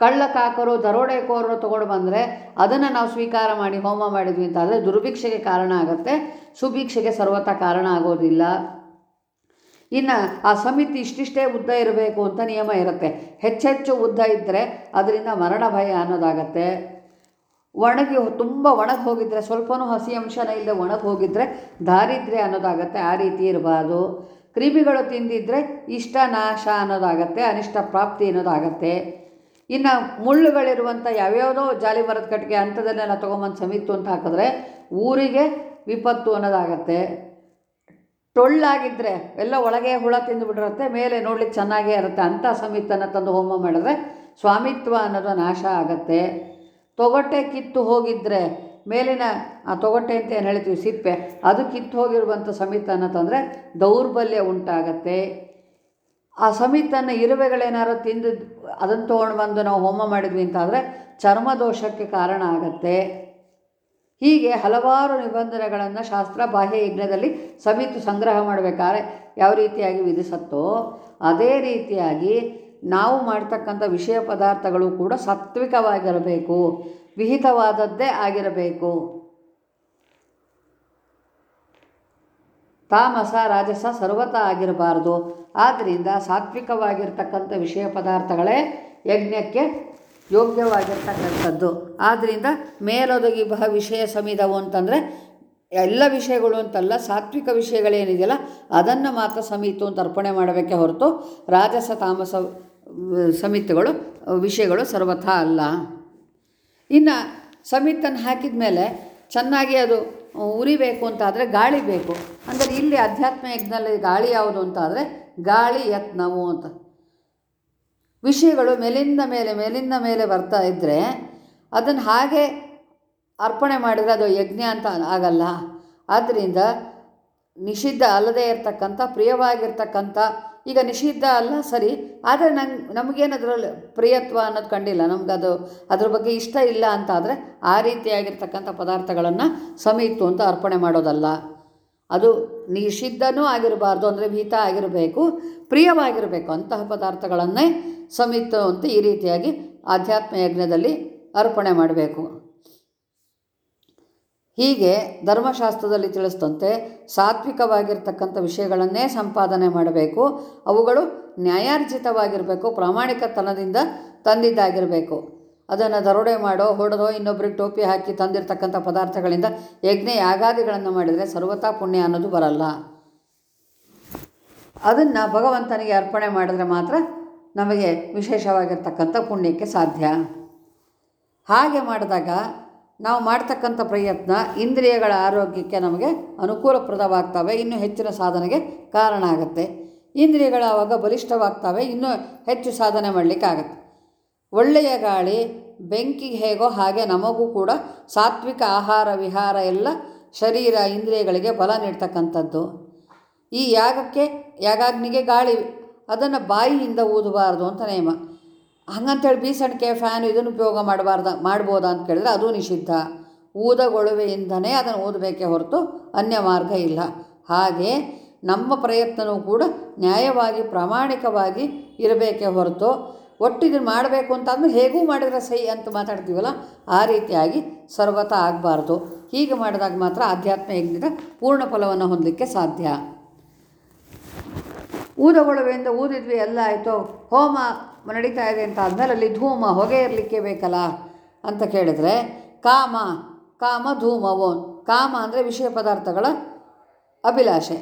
ಕಳ್ಳ ಕಾಕರು ದರೋಡೆಕೋರರು ತಗೊಂಡು ಬಂದರೆ ಅದನ್ನು ನಾವು ಸ್ವೀಕಾರ ಮಾಡಿ, ಹೋಮ ಮಾಡಿದ್ವಿ ಅಂತಾದರೆ ದುರ್ಭಿಕ್ಷೆಗೆ ಕಾರಣ ಆಗುತ್ತೆ. ಸುಭಿಕ್ಷೆಗೆ ಸರ್ವತ ಕಾರಣ ಆಗೋದಿಲ್ಲ. ಇನ್ನು ಆ ಸಮಿತಿ ಇಷ್ಟಿಷ್ಟೇ ಉದ್ದ ಇರಬೇಕು ಅಂತ ನಿಯಮ ಇರುತ್ತೆ. ಹೆಚ್ಚೆಚ್ಚು ಉದ್ದ ಇದ್ದರೆ ಅದರಿಂದ ಮರಣ ಭಯ ಅನ್ನೋದಾಗತ್ತೆ. ಒಣಗಿ ತುಂಬ ಒಣಗಿ ಹೋಗಿದ್ರೆ, ಸ್ವಲ್ಪನೂ ಹಸಿ ಅಂಶನ ಇಲ್ಲದೆ ಒಣಗಿ ಹೋಗಿದ್ರೆ ದಾರಿದ್ರ್ಯ ಅನ್ನೋದಾಗತ್ತೆ, ಆ ರೀತಿ ಇರಬಾರ್ದು. ಕ್ರಿಮಿಗಳು ತಿಂದಿದ್ರೆ ಇಷ್ಟ ನಾಶ ಅನ್ನೋದಾಗತ್ತೆ, ಅನಿಷ್ಟ ಪ್ರಾಪ್ತಿ ಅನ್ನೋದಾಗತ್ತೆ. ಇನ್ನು ಮುಳ್ಳುಗಳಿರುವಂಥ ಯಾವ್ಯಾವುದೋ ಜಾಲಿ ಮರದ ಕಟ್ಟಿಗೆ ಅಂಥದನ್ನೆಲ್ಲ ತೊಗೊಂಬಂದು ಸಮಿತ್ತು ಅಂತ ಹಾಕಿದ್ರೆ ಊರಿಗೆ ವಿಪತ್ತು ಅನ್ನೋದಾಗತ್ತೆ. ಟೊಳ್ಳಾಗಿದ್ದರೆ ಎಲ್ಲ ಒಳಗೆ ಹುಳ ತಿಂದುಬಿಟ್ಟಿರುತ್ತೆ ಮೇಲೆ ನೋಡ್ಲಿಕ್ಕೆ ಚೆನ್ನಾಗೇ ಇರುತ್ತೆ ಅಂಥ ಸಮಿತನ್ನು ತಂದು ಹೋಮ ಮಾಡಿದ್ರೆ ಸ್ವಾಮಿತ್ವ ಅನ್ನೋದು ನಾಶ ಆಗತ್ತೆ. ತೊಗಟೆ ಕಿತ್ತು ಹೋಗಿದ್ದರೆ ಮೇಲಿನ ಆ ತೊಗಟೆ ಅಂತ ಏನು ಹೇಳ್ತೀವಿ, ಸಿಪ್ಪೆ, ಅದು ಕಿತ್ತು ಹೋಗಿರುವಂಥ ಸಮಿತನ್ನು ತಂದರೆ ದೌರ್ಬಲ್ಯ ಉಂಟಾಗತ್ತೆ. ಆ ಸಮಿತನ್ನು ಇರುವೆಗಳೇನಾರು ತಿಂದು ಅದನ್ನು ತೊಗೊಂಡು ಬಂದು ನಾವು ಹೋಮ ಮಾಡಿದ್ವಿ ಅಂತಾದರೆ ಚರ್ಮದೋಷಕ್ಕೆ ಕಾರಣ ಆಗತ್ತೆ. ಹೀಗೆ ಹಲವಾರು ನಿಬಂಧನೆಗಳನ್ನು ಶಾಸ್ತ್ರ, ಬಾಹ್ಯ ಯಜ್ಞದಲ್ಲಿ ಸಮಿತು ಸಂಗ್ರಹ ಮಾಡಬೇಕಾದ್ರೆ ಯಾವ ರೀತಿಯಾಗಿ ವಿಧಿಸತ್ತೋ ಅದೇ ರೀತಿಯಾಗಿ ನಾವು ಮಾಡ್ತಕ್ಕಂಥ ವಿಷಯ ಪದಾರ್ಥಗಳು ಕೂಡ ಸಾತ್ವಿಕವಾಗಿರಬೇಕು, ವಿಹಿತವಾದದ್ದೇ ಆಗಿರಬೇಕು. ತಾಮಸ, ರಾಜಸ ಸರ್ವತ ಆಗಿರಬಾರ್ದು. ಆದ್ದರಿಂದ ಸಾತ್ವಿಕವಾಗಿರ್ತಕ್ಕಂಥ ವಿಷಯ ಪದಾರ್ಥಗಳೇ ಯಜ್ಞಕ್ಕೆ ಯೋಗ್ಯವಾಗಿರ್ತಕ್ಕಂಥದ್ದು. ಆದ್ದರಿಂದ ಮೇಲೊದಗಿ ಬಹ ವಿಷಯ ಸಮಿದವು ಅಂತಂದರೆ ಎಲ್ಲ ವಿಷಯಗಳು ಅಂತಲ್ಲ, ಸಾತ್ವಿಕ ವಿಷಯಗಳೇನಿದೆಯಲ್ಲ, ಅದನ್ನು ಮಾತ್ರ ಸಮಿತು ಅಂತ ಅರ್ಪಣೆ ಮಾಡಬೇಕೆ ಹೊರತು ರಾಜಸ, ತಾಮಸ ಸಮಿತಿಗಳು, ವಿಷಯಗಳು ಸರ್ವಥ ಅಲ್ಲ. ಇನ್ನು ಸಮಿತನ್ನು ಹಾಕಿದ ಮೇಲೆ ಚೆನ್ನಾಗಿ ಅದು ಉರಿಬೇಕು ಅಂತಾದರೆ ಗಾಳಿ ಬೇಕು. ಅಂದರೆ ಇಲ್ಲಿ ಅಧ್ಯಾತ್ಮ ಯಜ್ಞದಲ್ಲಿ ಗಾಳಿ ಯಾವುದು ಅಂತಾದರೆ ಗಾಳಿ ಯತ್ನವು ಅಂತ. ವಿಷಯಗಳು ಮೇಲಿಂದ ಮೇಲೆ ಮೇಲಿಂದ ಮೇಲೆ ಬರ್ತಾ ಇದ್ದರೆ ಅದನ್ನು ಹಾಗೆ ಅರ್ಪಣೆ ಮಾಡಿದರೆ ಅದು ಯಜ್ಞ ಅಂತ ಆಗಲ್ಲ. ಆದ್ದರಿಂದ ನಿಷಿದ್ಧ ಅಲ್ಲದೇ ಇರತಕ್ಕಂಥ, ಪ್ರಿಯವಾಗಿರ್ತಕ್ಕಂಥ ಈಗ ನಿಷಿದ್ಧ ಅಲ್ಲ, ಸರಿ. ಆದರೆ ನಂಗೆ ನಮಗೇನು ಅದರಲ್ಲಿ ಪ್ರಿಯತ್ವ ಅನ್ನೋದು ಕಂಡಿಲ್ಲ. ನಮಗದು ಅದ್ರ ಬಗ್ಗೆ ಇಷ್ಟ ಇಲ್ಲ ಅಂತಾದರೆ ಆ ರೀತಿಯಾಗಿರ್ತಕ್ಕಂಥ ಪದಾರ್ಥಗಳನ್ನು ಸಮಿತು ಅಂತ ಅರ್ಪಣೆ ಮಾಡೋದಲ್ಲ. ಅದು ನಿಷಿದ್ಧನೂ ಆಗಿರಬಾರ್ದು, ಅಂದರೆ ಭೀತ ಆಗಿರಬೇಕು, ಪ್ರಿಯವಾಗಿರಬೇಕು ಅಂತಹ ಪದಾರ್ಥಗಳನ್ನೇ ಸಮಿತು ಅಂತ ಈ ರೀತಿಯಾಗಿ ಆಧ್ಯಾತ್ಮ ಯಜ್ಞದಲ್ಲಿ ಅರ್ಪಣೆ ಮಾಡಬೇಕು. ಹೀಗೆ ಧರ್ಮಶಾಸ್ತ್ರದಲ್ಲಿ ತಿಳಿಸಿದಂತೆ ಸಾತ್ವಿಕವಾಗಿರ್ತಕ್ಕಂಥ ವಿಷಯಗಳನ್ನೇ ಸಂಪಾದನೆ ಮಾಡಬೇಕು. ಅವುಗಳು ನ್ಯಾಯಾರ್ಜಿತವಾಗಿರಬೇಕು, ಪ್ರಾಮಾಣಿಕತನದಿಂದ ತಂದಿದ್ದಾಗಿರಬೇಕು. ಅದನ್ನು ದರೋಡೆ ಮಾಡೋ, ಹೊಡೆದೋ, ಇನ್ನೊಬ್ರಿಗೆ ಟೋಪಿ ಹಾಕಿ ತಂದಿರತಕ್ಕಂಥ ಪದಾರ್ಥಗಳಿಂದ ಯಜ್ಞ ಯಾಗಾದಿಗಳನ್ನು ಮಾಡಿದರೆ ಸರ್ವತಾ ಪುಣ್ಯ ಅನ್ನೋದು ಬರಲ್ಲ. ಅದನ್ನು ಭಗವಂತನಿಗೆ ಅರ್ಪಣೆ ಮಾಡಿದ್ರೆ ಮಾತ್ರ ನಮಗೆ ವಿಶೇಷವಾಗಿರ್ತಕ್ಕಂಥ ಪುಣ್ಯಕ್ಕೆ ಸಾಧ್ಯ. ಹಾಗೆ ಮಾಡಿದಾಗ ನಾವು ಮಾಡ್ತಕ್ಕಂಥ ಪ್ರಯತ್ನ ಇಂದ್ರಿಯಗಳ ಆರೋಗ್ಯಕ್ಕೆ ನಮಗೆ ಅನುಕೂಲಪ್ರದವಾಗ್ತವೆ, ಇನ್ನೂ ಹೆಚ್ಚಿನ ಸಾಧನೆಗೆ ಕಾರಣ ಆಗುತ್ತೆ. ಇಂದ್ರಿಯಗಳು ಆವಾಗ ಬಲಿಷ್ಠವಾಗ್ತವೆ, ಇನ್ನೂ ಹೆಚ್ಚು ಸಾಧನೆ ಮಾಡಲಿಕ್ಕಾಗತ್ತೆ ಒಳ್ಳೆಯ ಗಾಳಿ ಬೆಂಕಿಗೆ ಹೇಗೋ ಹಾಗೆ ನಮಗೂ ಕೂಡ ಸಾತ್ವಿಕ ಆಹಾರ, ವಿಹಾರ ಎಲ್ಲ ಶರೀರ ಇಂದ್ರಿಯಗಳಿಗೆ ಬಲ ನೀಡ್ತಕ್ಕಂಥದ್ದು. ಈ ಯಾಗಕ್ಕೆ, ಯಾಗಾಗ್ನಿಗೆ ಗಾಳಿ, ಅದನ್ನು ಬಾಯಿಯಿಂದ ಊದಬಾರ್ದು ಅಂತ ನೇಮ ಹಂಗಂತೇಳಿ ಬೀಸಣಿಕೆ ಫ್ಯಾನ್ ಇದನ್ನು ಉಪಯೋಗ ಮಾಡಬಾರ್ದ, ಮಾಡ್ಬೋದ ಅಂತ ಕೇಳಿದ್ರೆ ಅದು ನಿಷಿದ್ಧ. ಊದಗೊಳುವೆಯಿಂದನೇ ಅದನ್ನು ಊದಬೇಕೇ ಹೊರತು ಅನ್ಯ ಮಾರ್ಗ ಇಲ್ಲ. ಹಾಗೆ ನಮ್ಮ ಪ್ರಯತ್ನವೂ ಕೂಡ ನ್ಯಾಯವಾಗಿ, ಪ್ರಾಮಾಣಿಕವಾಗಿ ಇರಬೇಕೇ ಹೊರತು ಒಟ್ಟು ಇದನ್ನು ಮಾಡಬೇಕು ಅಂತಾದ್ಮೇಲೆ ಹೇಗೂ ಮಾಡಿದ್ರೆ ಸೈ ಅಂತ ಮಾತಾಡ್ತೀವಲ್ಲ, ಆ ರೀತಿಯಾಗಿ ಸರ್ವತ ಆಗಬಾರ್ದು. ಹೀಗೆ ಮಾಡಿದಾಗ ಮಾತ್ರ ಆಧ್ಯಾತ್ಮ ಯಜ್ಞದ ಪೂರ್ಣ ಫಲವನ್ನು ಹೊಂದಲಿಕ್ಕೆ ಸಾಧ್ಯ. ಊದಗೊಳವೆಯಿಂದ ಊದಿದ್ವಿ, ಎಲ್ಲ ಆಯಿತು. ಹೋಮ ನಡೀತಾ ಇದೆ ಅಂತ ಆದಮೇಲೆ ಅಲ್ಲಿ ಧೂಮ ಹೊಗೆ ಇರಲಿಕ್ಕೆ ಬೇಕಲ್ಲ ಅಂತ ಕೇಳಿದರೆ ಕಾಮ ಕಾಮ ಧೂಮವು. ಕಾಮ ಅಂದರೆ ವಿಷಯ ಪದಾರ್ಥಗಳ ಅಭಿಲಾಷೆ.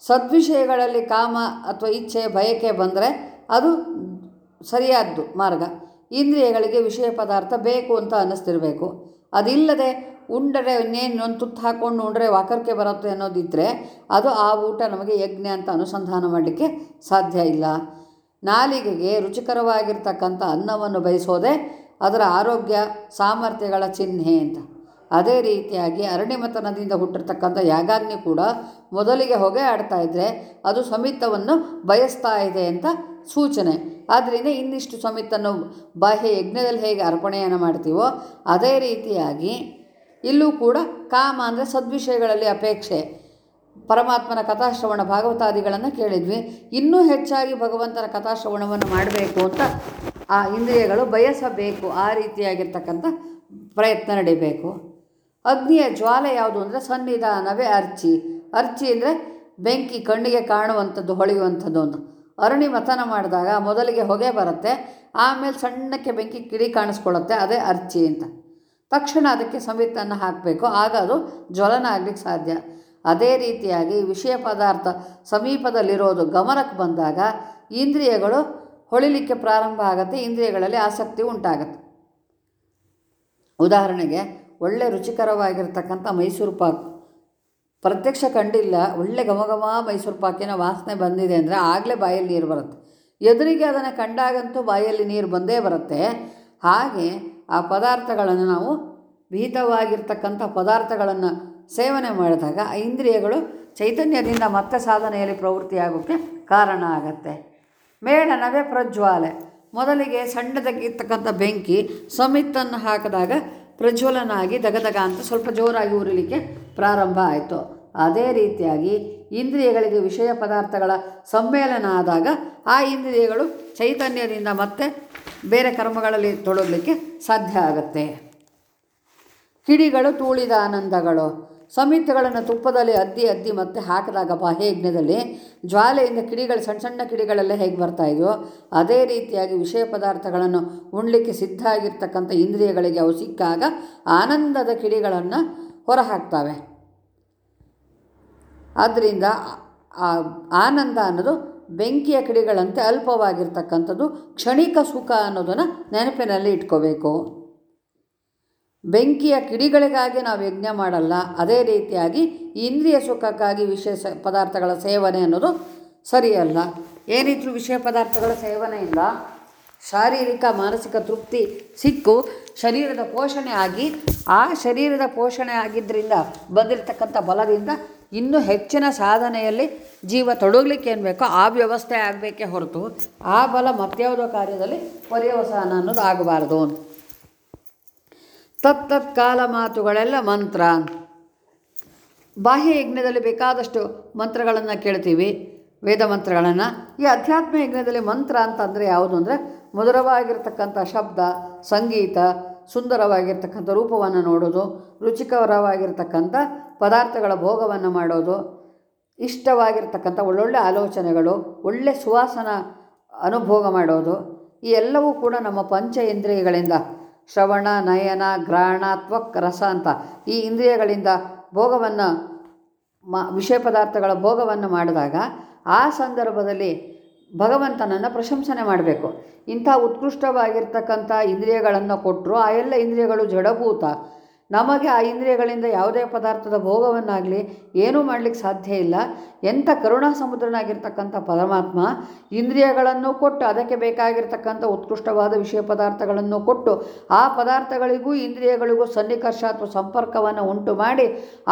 ಸದ್ವಿಷಯಗಳಲ್ಲಿ ಕಾಮ ಅಥವಾ ಇಚ್ಛೆ, ಬಯಕೆ ಬಂದರೆ ಅದು ಸರಿಯಾದ್ದು ಮಾರ್ಗ. ಇಂದ್ರಿಯಗಳಿಗೆ ವಿಷಯ ಪದಾರ್ಥ ಬೇಕು ಅಂತ ಅನ್ನಿಸ್ತಿರಬೇಕು. ಅದಿಲ್ಲದೆ ಉಂಡರೆ ಇನ್ನೇನು ಒಂದು ತುತ್ತು ಹಾಕ್ಕೊಂಡು ಉಂಡ್ರೆ ವಾಕರ್ಕೆ ಬರುತ್ತೆ ಅನ್ನೋದಿದ್ದರೆ ಅದು ಆ ಊಟ ನಮಗೆ ಯಜ್ಞ ಅಂತ ಅನುಸಂಧಾನ ಮಾಡಲಿಕ್ಕೆ ಸಾಧ್ಯ ಇಲ್ಲ. ನಾಲಿಗೆಗೆ ರುಚಿಕರವಾಗಿರ್ತಕ್ಕಂಥ ಅನ್ನವನ್ನು ಬಯಸೋದೇ ಅದರ ಆರೋಗ್ಯ, ಸಾಮರ್ಥ್ಯಗಳ ಚಿಹ್ನೆ ಅಂತ. ಅದೇ ರೀತಿಯಾಗಿ ಅರಣ್ಯಮತನದಿಂದ ಹುಟ್ಟಿರ್ತಕ್ಕಂಥ ಯಾಗಾಗ್ನಿ ಕೂಡ ಮೊದಲಿಗೆ ಹೊಗೆ ಆಡ್ತಾ ಇದ್ದರೆ ಅದು ಸಮಿತವನ್ನು ಬಯಸ್ತಾ ಇದೆ ಅಂತ ಸೂಚನೆ. ಆದ್ದರಿಂದ ಇನ್ನಿಷ್ಟು ಸಮಿತನ್ನು ಬಾಹ್ಯ ಯಜ್ಞದಲ್ಲಿ ಹೇಗೆ ಅರ್ಪಣೆಯನ್ನು ಮಾಡ್ತೀವೋ ಅದೇ ರೀತಿಯಾಗಿ ಇಲ್ಲೂ ಕೂಡ ಕಾಮ ಅಂದರೆ ಸದ್ವಿಷಯಗಳಲ್ಲಿ ಅಪೇಕ್ಷೆ. ಪರಮಾತ್ಮನ ಕಥಾಶ್ರವಣ ಭಾಗವತಾದಿಗಳನ್ನು ಕೇಳಿದ್ವಿ. ಇನ್ನೂ ಹೆಚ್ಚಾಗಿ ಭಗವಂತನ ಕಥಾಶ್ರವಣವನ್ನು ಮಾಡಬೇಕು ಅಂತ ಆ ಇಂದ್ರಿಯಗಳು ಬಯಸಬೇಕು. ಆ ರೀತಿಯಾಗಿರ್ತಕ್ಕಂಥ ಪ್ರಯತ್ನ ನಡಿಬೇಕು. ಅಗ್ನಿಯ ಜ್ವಾಲೆ ಯಾವುದು ಅಂದರೆ ಸನ್ನಿಧಾನವೇ ಅರ್ಚಿ. ಅರ್ಚಿ ಅಂದರೆ ಬೆಂಕಿ ಕಣ್ಣಿಗೆ ಕಾಣುವಂಥದ್ದು, ಹೊಳೆಯುವಂಥದ್ದು ಒಂದು ಅರಣಿ ಮಥನ ಮಾಡಿದಾಗ ಮೊದಲಿಗೆ ಹೊಗೆ ಬರುತ್ತೆ, ಆಮೇಲೆ ಸಣ್ಣಕ್ಕೆ ಬೆಂಕಿ ಕಿಡಿ ಕಾಣಿಸ್ಕೊಳ್ಳುತ್ತೆ, ಅದೇ ಅರ್ಚಿ ಅಂತ. ತಕ್ಷಣ ಅದಕ್ಕೆ ಸಮಿತನ್ನು ಹಾಕಬೇಕು. ಆಗ ಅದು ಜ್ವಲನ ಆಗಲಿಕ್ಕೆ ಸಾಧ್ಯ. ಅದೇ ರೀತಿಯಾಗಿ ವಿಷಯ ಪದಾರ್ಥ ಸಮೀಪದಲ್ಲಿರೋದು ಗಮನಕ್ಕೆ ಬಂದಾಗ ಇಂದ್ರಿಯಗಳು ಹೊಳಿಲಿಕ್ಕೆ ಪ್ರಾರಂಭ ಆಗುತ್ತೆ, ಇಂದ್ರಿಯಗಳಲ್ಲಿ ಆಸಕ್ತಿ ಉಂಟಾಗತ್ತೆ. ಉದಾಹರಣೆಗೆ ಒಳ್ಳೆ ರುಚಿಕರವಾಗಿರ್ತಕ್ಕಂಥ ಮೈಸೂರು ಪಾಕ್. ಪ್ರತ್ಯಕ್ಷ ಕಂಡಿಲ್ಲ, ಒಳ್ಳೆ ಘಮಘಮ ಮೈಸೂರು ಪಾಕಿನ ವಾಸನೆ ಬಂದಿದೆ ಅಂದರೆ ಆಗಲೇ ಬಾಯಲ್ಲಿ ನೀರು ಬರುತ್ತೆ. ಎದುರಿಗೆ ಅದನ್ನು ಕಂಡಾಗಂತೂ ಬಾಯಲ್ಲಿ ನೀರು ಬಂದೇ ಬರುತ್ತೆ. ಹಾಗೆ ಆ ಪದಾರ್ಥಗಳನ್ನು ನಾವು ವಿಹಿತವಾಗಿರ್ತಕ್ಕಂಥ ಪದಾರ್ಥಗಳನ್ನು ಸೇವನೆ ಮಾಡಿದಾಗ ಆ ಇಂದ್ರಿಯಗಳು ಚೈತನ್ಯದಿಂದ ಮತ್ತೆ ಸಾಧನೆಯಲ್ಲಿ ಪ್ರವೃತ್ತಿಯಾಗೋಕ್ಕೆ ಕಾರಣ ಆಗತ್ತೆ. ಮೇಳನವೇ ಪ್ರಜ್ವಾಲೆ. ಮೊದಲಿಗೆ ಸಣ್ಣದಾಗಿರ್ತಕ್ಕಂಥ ಬೆಂಕಿ ಸಮಿತನ್ನು ಹಾಕಿದಾಗ ಪ್ರಜ್ವಲನಾಗಿ ದಗದಗ ಅಂತ ಸ್ವಲ್ಪ ಜೋರಾಗಿ ಉರಿಲಿಕ್ಕೆ ಪ್ರಾರಂಭ ಆಯಿತು. ಅದೇ ರೀತಿಯಾಗಿ ಇಂದ್ರಿಯಗಳಿಗೆ ವಿಷಯ ಪದಾರ್ಥಗಳ ಸಮ್ಮೇಳನ ಆದಾಗ ಆ ಇಂದ್ರಿಯಗಳು ಚೈತನ್ಯದಿಂದ ಮತ್ತೆ ಬೇರೆ ಕರ್ಮಗಳಲ್ಲಿ ತೊಡಗಲಿಕ್ಕೆ ಸಾಧ್ಯ ಆಗುತ್ತೆ. ಕಿಡಿಗಳು, ತೂಳಿದ ಆನಂದಗಳು. ಸಮಿತಿಗಳನ್ನು ತುಪ್ಪದಲ್ಲಿ ಅದ್ದಿ ಅದ್ದಿ ಮತ್ತೆ ಹಾಕಿದಾಗ ಬಾಹ್ಯಜ್ಞದಲ್ಲಿ ಜ್ವಾಲೆಯಿಂದ ಕಿಡಿಗಳು, ಸಣ್ಣ ಸಣ್ಣ ಕಿಡಿಗಳೆಲ್ಲ ಹೇಗೆ ಬರ್ತಾ ಇದೆಯೋ, ಅದೇ ರೀತಿಯಾಗಿ ವಿಷಯ ಪದಾರ್ಥಗಳನ್ನು ಉಣ್ಲಿಕ್ಕೆ ಸಿದ್ಧ ಆಗಿರ್ತಕ್ಕಂಥ ಇಂದ್ರಿಯಗಳಿಗೆ ಅವು ಸಿಕ್ಕಾಗ ಆನಂದದ ಕಿಡಿಗಳನ್ನು ಹೊರಹಾಕ್ತವೆ. ಆದ್ದರಿಂದ ಆನಂದ ಅನ್ನೋದು ಬೆಂಕಿಯ ಕಿಡಿಗಳಂತೆ ಅಲ್ಪವಾಗಿರ್ತಕ್ಕಂಥದ್ದು, ಕ್ಷಣಿಕ ಸುಖ ಅನ್ನೋದನ್ನು ನೆನಪಿನಲ್ಲಿ ಇಟ್ಕೋಬೇಕು. ಬೆಂಕಿಯ ಕಿಡಿಗಳಿಗಾಗಿ ನಾವು ಯಜ್ಞ ಮಾಡಲ್ಲ. ಅದೇ ರೀತಿಯಾಗಿ ಇಂದ್ರಿಯ ಸುಖಕ್ಕಾಗಿ ವಿಶೇಷ ಪದಾರ್ಥಗಳ ಸೇವನೆ ಅನ್ನೋದು ಸರಿಯಲ್ಲ. ಏನಿದ್ರು ವಿಷಯ ಪದಾರ್ಥಗಳ ಸೇವನೆ ಇಲ್ಲ. ಶಾರೀರಿಕ, ಮಾನಸಿಕ ತೃಪ್ತಿ ಸಿಕ್ಕು. ಶರೀರದ ಪೋಷಣೆ ಆಗಿ, ಆ ಶರೀರದ ಪೋಷಣೆ ಆಗಿದ್ದರಿಂದ ಬಂದಿರತಕ್ಕಂಥ ಬಲದಿಂದ ಇನ್ನೂ ಹೆಚ್ಚಿನ ಸಾಧನೆಯಲ್ಲಿ ಜೀವ ತೊಡಗಲಿಕ್ಕೆ ಏನು ಬೇಕೋ ಆ ವ್ಯವಸ್ಥೆ ಆಗಬೇಕೇ ಹೊರತು. ಆ ಬಲ ಮತ್ಯಾವುದೋ ಕಾರ್ಯದಲ್ಲಿ ಪರ್ಯವಸಾನ ಅನ್ನೋದು ಆಗಬಾರ್ದು ಅಂತ ತತ್ತತ್ ಕಾಲ ಮಾತುಗಳೆಲ್ಲ ಮಂತ್ರ. ಬಾಹ್ಯ ಯಜ್ಞದಲ್ಲಿ ಬೇಕಾದಷ್ಟು ಮಂತ್ರಗಳನ್ನು ಕೇಳ್ತೀವಿ. ವೇದ ಮಂತ್ರಗಳನ್ನು ಈ ಅಧ್ಯಾತ್ಮ ಯಜ್ಞದಲ್ಲಿ ಮಂತ್ರ ಅಂತಂದರೆ ಯಾವುದು ಅಂದರೆ ಮಧುರವಾಗಿರ್ತಕ್ಕಂಥ ಶಬ್ದ, ಸಂಗೀತ, ಸುಂದರವಾಗಿರ್ತಕ್ಕಂಥ ರೂಪವನ್ನು ನೋಡೋದು, ರುಚಿಕರವಾಗಿರ್ತಕ್ಕಂಥ ಪದಾರ್ಥಗಳ ಭೋಗವನ್ನು ಮಾಡೋದು, ಇಷ್ಟವಾಗಿರ್ತಕ್ಕಂಥ ಒಳ್ಳೊಳ್ಳೆ ಆಲೋಚನೆಗಳು, ಒಳ್ಳೆ ಸುವಾಸನ ಅನುಭೋಗ ಮಾಡೋದು, ಈ ಎಲ್ಲವೂ ಕೂಡ ನಮ್ಮ ಪಂಚ ಇಂದ್ರಿಯಗಳಿಂದ ಶ್ರವಣ, ನಯನ, ಗ್ರಹಣ, ತ್ವಕ್, ರಸ ಅಂತ ಈ ಇಂದ್ರಿಯಗಳಿಂದ ಭೋಗವನ್ನು ಮ, ವಿಷಯ ಪದಾರ್ಥಗಳ ಭೋಗವನ್ನು ಮಾಡಿದಾಗ ಆ ಸಂದರ್ಭದಲ್ಲಿ ಭಗವಂತನನ್ನು ಪ್ರಶಂಸನೆ ಮಾಡಬೇಕು. ಇಂಥ ಉತ್ಕೃಷ್ಟವಾಗಿರ್ತಕ್ಕಂಥ ಇಂದ್ರಿಯಗಳನ್ನು ಕೊಟ್ಟರು ಆ ಎಲ್ಲ ಇಂದ್ರಿಯಗಳು ಜಡಭೂತ. ನಮಗೆ ಆ ಇಂದ್ರಿಯಗಳಿಂದ ಯಾವುದೇ ಪದಾರ್ಥದ ಭೋಗವನ್ನಾಗಲಿ ಏನೂ ಮಾಡಲಿಕ್ಕೆ ಸಾಧ್ಯ ಇಲ್ಲ. ಎಂಥ ಕರುಣಾ ಸಮುದ್ರನಾಗಿರ್ತಕ್ಕಂಥ ಪರಮಾತ್ಮ ಇಂದ್ರಿಯಗಳನ್ನು ಕೊಟ್ಟು ಅದಕ್ಕೆ ಬೇಕಾಗಿರ್ತಕ್ಕಂಥ ಉತ್ಕೃಷ್ಟವಾದ ವಿಷಯ ಪದಾರ್ಥಗಳನ್ನು ಕೊಟ್ಟು ಆ ಪದಾರ್ಥಗಳಿಗೂ ಇಂದ್ರಿಯಗಳಿಗೂ ಸನ್ನಿಕರ್ಷ ಅಥವಾ ಸಂಪರ್ಕವನ್ನು ಉಂಟು ಮಾಡಿ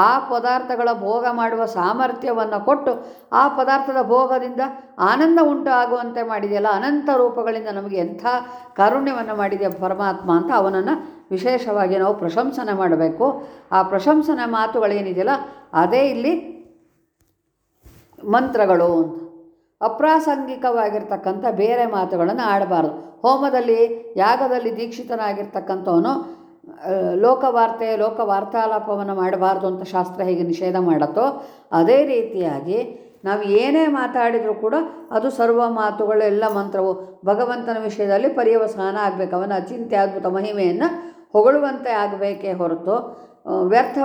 ಆ ಪದಾರ್ಥಗಳ ಭೋಗ ಮಾಡುವ ಸಾಮರ್ಥ್ಯವನ್ನು ಕೊಟ್ಟು ಆ ಪದಾರ್ಥದ ಭೋಗದಿಂದ ಆನಂದ ಉಂಟು ಆಗುವಂತೆ ಮಾಡಿದೆಯಲ್ಲ, ಅನಂತ ರೂಪಗಳಿಂದ ನಮಗೆ ಎಂಥ ಕಾರುಣ್ಯವನ್ನು ಮಾಡಿದೆ ಪರಮಾತ್ಮ ಅಂತ ಅವನನ್ನು ವಿಶೇಷವಾಗಿ ನಾವು ಪ್ರಶಂಸನೆ ಮಾಡಬೇಕು. ಆ ಪ್ರಶಂಸನೆ ಮಾತುಗಳೇನಿದೆಯಲ್ಲ ಅದೇ ಇಲ್ಲಿ ಮಂತ್ರಗಳು ಅಂತ. ಅಪ್ರಾಸಂಗಿಕವಾಗಿರ್ತಕ್ಕಂಥ ಬೇರೆ ಮಾತುಗಳನ್ನು ಆಡಬಾರ್ದು. ಹೋಮದಲ್ಲಿ, ಯಾಗದಲ್ಲಿ ದೀಕ್ಷಿತನಾಗಿರ್ತಕ್ಕಂಥವನು ಲೋಕವಾರ್ತೆ ಲೋಕ ವಾರ್ತಾಲಾಪವನ್ನು ಮಾಡಬಾರ್ದು ಅಂತ ಶಾಸ್ತ್ರ ಹೇಗೆ ನಿಷೇಧ ಮಾಡತ್ತೋ, ಅದೇ ರೀತಿಯಾಗಿ ನಾವು ಏನೇ ಮಾತಾಡಿದರೂ ಕೂಡ ಅದು ಸರ್ವ ಮಾತುಗಳು, ಎಲ್ಲ ಮಂತ್ರವು ಭಗವಂತನ ವಿಷಯದಲ್ಲಿ ಪರ್ಯವಸಾನ ಆಗಬೇಕು. ಅವನ ಅಚಿಂತ್ಯ, ಅದ್ಭುತ ಮಹಿಮೆಯನ್ನು ಹೊಗಳುವಂತೆ ಆಗಬೇಕೇ ಹೊರತು ವ್ಯರ್ಥ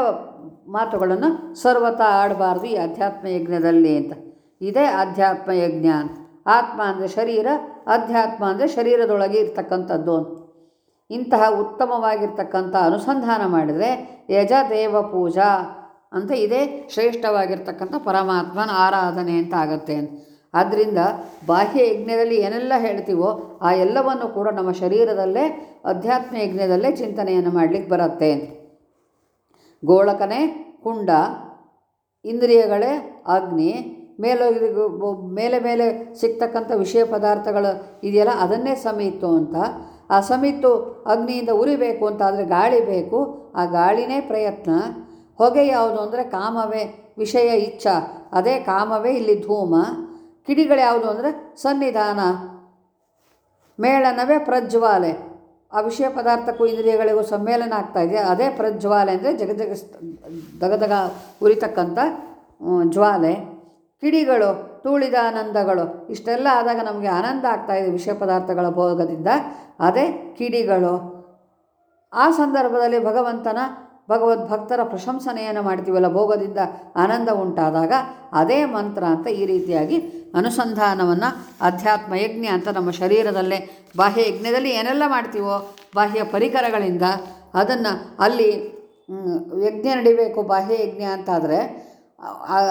ಮಾತುಗಳನ್ನು ಸರ್ವತ ಆಡಬಾರ್ದು ಈ ಅಧ್ಯಾತ್ಮ ಯಜ್ಞದಲ್ಲಿ ಅಂತ. ಇದೇ ಅಧ್ಯಾತ್ಮ ಯಜ್ಞ ಅಂತ. ಆತ್ಮ ಅಂದರೆ ಶರೀರ, ಅಧ್ಯಾತ್ಮ ಅಂದರೆ ಶರೀರದೊಳಗೆ ಇರ್ತಕ್ಕಂಥದ್ದು ಅಂತ. ಇಂತಹ ಉತ್ತಮವಾಗಿರ್ತಕ್ಕಂಥ ಅನುಸಂಧಾನ ಮಾಡಿದರೆ ಯಜ ದೇವ ಪೂಜಾ ಅಂತ ಇದೇ ಶ್ರೇಷ್ಠವಾಗಿರ್ತಕ್ಕಂಥ ಪರಮಾತ್ಮನ ಆರಾಧನೆ ಅಂತ ಆಗತ್ತೆ ಅಂತ. ಆದ್ದರಿಂದ ಬಾಹ್ಯ ಯಜ್ಞದಲ್ಲಿ ಏನೆಲ್ಲ ಹೇಳ್ತೀವೋ ಆ ಎಲ್ಲವನ್ನು ಕೂಡ ನಮ್ಮ ಶರೀರದಲ್ಲೇ, ಅಧ್ಯಾತ್ಮ ಯಜ್ಞದಲ್ಲೇ ಚಿಂತನೆಯನ್ನು ಮಾಡಲಿಕ್ಕೆ ಬರುತ್ತೆ ಗೋಳಕನೆ, ಕುಂಡ, ಇಂದ್ರಿಯಗಳೇ, ಅಗ್ನಿ ಮೇಲೆ ಮೇಲೆ ಮೇಲೆ ಸಿಗ್ತಕ್ಕಂಥ ವಿಷಯ ಪದಾರ್ಥಗಳು ಇದೆಯಲ್ಲ, ಅದನ್ನೇ ಸಮಿತ್ತು ಅಂತ. ಆ ಸಮಿತ್ತು ಅಗ್ನಿಯಿಂದ ಉರಿಬೇಕು ಅಂತ ಆದರೆ ಗಾಳಿ ಬೇಕು. ಆ ಗಾಳಿನೇ ಪ್ರಯತ್ನ. ಹೊಗೆ ಯಾವುದು ಅಂದರೆ ಕಾಮವೇ, ವಿಷಯ ಇಚ್ಛಾ. ಅದೇ ಕಾಮವೇ ಇಲ್ಲಿ ಧೂಮ. ಕಿಡಿಗಳು ಯಾವುದು ಅಂದರೆ ಸನ್ನಿಧಾನ. ಮೇಳನವೇ ಪ್ರಜ್ವಾಲೆ. ಆ ವಿಷಯ ಪದಾರ್ಥಕ್ಕೂ ಇಂದ್ರಿಯಗಳಿಗೂ ಸಮ್ಮೇಳನ ಆಗ್ತಾ ಇದೆ. ಅದೇ ಪ್ರಜ್ವಾಲೆ ಅಂದರೆ ಜಗ ಜಗ ದಗದಗ ಉರಿತಕ್ಕಂಥ ಜ್ವಾಲೆ. ಕಿಡಿಗಳು, ತೂಳಿದ ಆನಂದಗಳು, ಇಷ್ಟೆಲ್ಲ ಆದಾಗ ನಮಗೆ ಆನಂದ ಆಗ್ತಾ ಇದೆ ವಿಷಯ ಪದಾರ್ಥಗಳ ಭೋಗದಿಂದ. ಅದೇ ಕಿಡಿಗಳು. ಆ ಸಂದರ್ಭದಲ್ಲಿ ಭಗವಂತನ ಭಗವದ್ಭಕ್ತರ ಪ್ರಶಂಸನೆಯನ್ನು ಮಾಡ್ತೀವಲ್ಲ, ಭೋಗದಿಂದ ಆನಂದ ಉಂಟಾದಾಗ ಅದೇ ಮಂತ್ರ ಅಂತ ಈ ರೀತಿಯಾಗಿ ಅನುಸಂಧಾನವನ್ನು ಅಧ್ಯಾತ್ಮ ಯಜ್ಞ ಅಂತ ನಮ್ಮ ಶರೀರದಲ್ಲೇ ಬಾಹ್ಯ ಯಜ್ಞದಲ್ಲಿ ಏನೆಲ್ಲ ಮಾಡ್ತೀವೋ, ಬಾಹ್ಯ ಪರಿಕರಗಳಿಂದ ಅದನ್ನು ಅಲ್ಲಿ ಯಜ್ಞ ನಡಿಬೇಕು, ಬಾಹ್ಯ ಯಜ್ಞ ಅಂತಾದರೆ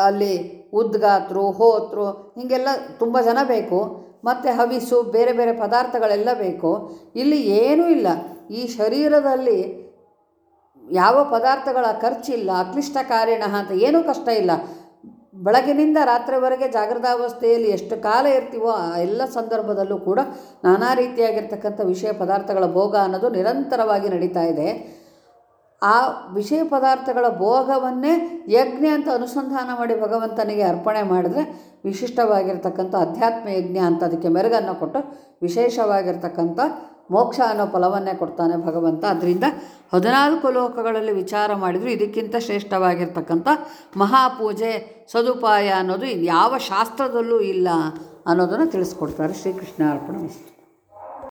ಅಲ್ಲಿ ಉದ್ಗಾತ್ರು, ಹೋತ್ರು, ಹೀಗೆಲ್ಲ ತುಂಬ ಜನ ಬೇಕು, ಮತ್ತು ಹವಿಸು, ಬೇರೆ ಬೇರೆ ಪದಾರ್ಥಗಳೆಲ್ಲ ಬೇಕು. ಇಲ್ಲಿ ಏನೂ ಇಲ್ಲ. ಈ ಶರೀರದಲ್ಲಿ ಯಾವ ಪದಾರ್ಥಗಳ ಖರ್ಚಿಲ್ಲ, ಅಕ್ಲಿಷ್ಟ ಅಕ್ಲಿಷ್ಟಕಾರಿಣ ಅಂತ ಏನೂ ಕಷ್ಟ ಇಲ್ಲ. ಬೆಳಗಿನಿಂದ ರಾತ್ರಿವರೆಗೆ ಜಾಗೃತಾವಸ್ಥೆಯಲ್ಲಿ ಎಷ್ಟು ಕಾಲ ಇರ್ತೀವೋ ಆ ಎಲ್ಲ ಸಂದರ್ಭದಲ್ಲೂ ಕೂಡ ನಾನಾ ರೀತಿಯಾಗಿರ್ತಕ್ಕಂಥ ವಿಷಯ ಪದಾರ್ಥಗಳ ಭೋಗ ಅನ್ನೋದು ನಿರಂತರವಾಗಿ ನಡೀತಾ ಇದೆ. ಆ ವಿಷಯ ಪದಾರ್ಥಗಳ ಭೋಗವನ್ನೇ ಯಜ್ಞ ಅಂತ ಅನುಸಂಧಾನ ಮಾಡಿ ಭಗವಂತನಿಗೆ ಅರ್ಪಣೆ ಮಾಡಿದ್ರೆ ವಿಶಿಷ್ಟವಾಗಿರ್ತಕ್ಕಂಥ ಅಧ್ಯಾತ್ಮ ಯಜ್ಞ ಅಂತ ಅದಕ್ಕೆ ಮೆರುಗನ್ನು ಕೊಟ್ಟು ವಿಶೇಷವಾಗಿರ್ತಕ್ಕಂಥ ಮೋಕ್ಷ ಅನ್ನೋ ಫಲವನ್ನೇ ಕೊಡ್ತಾನೆ ಭಗವಂತ. ಅದರಿಂದ ಹದಿನಾಲ್ಕು ಲೋಕಗಳಲ್ಲಿ ವಿಚಾರ ಮಾಡಿದರೂ, ಇದಕ್ಕಿಂತ ಶ್ರೇಷ್ಠವಾಗಿರ್ತಕ್ಕಂಥ ಮಹಾಪೂಜೆ ಸದುಪಾಯ ಅನ್ನೋದು ಯಾವ ಶಾಸ್ತ್ರದಲ್ಲೂ ಇಲ್ಲ ಅನ್ನೋದನ್ನು ತಿಳಿಸ್ಕೊಡ್ತಾರೆ ಶ್ರೀಕೃಷ್ಣ ಅರ್ಪಣ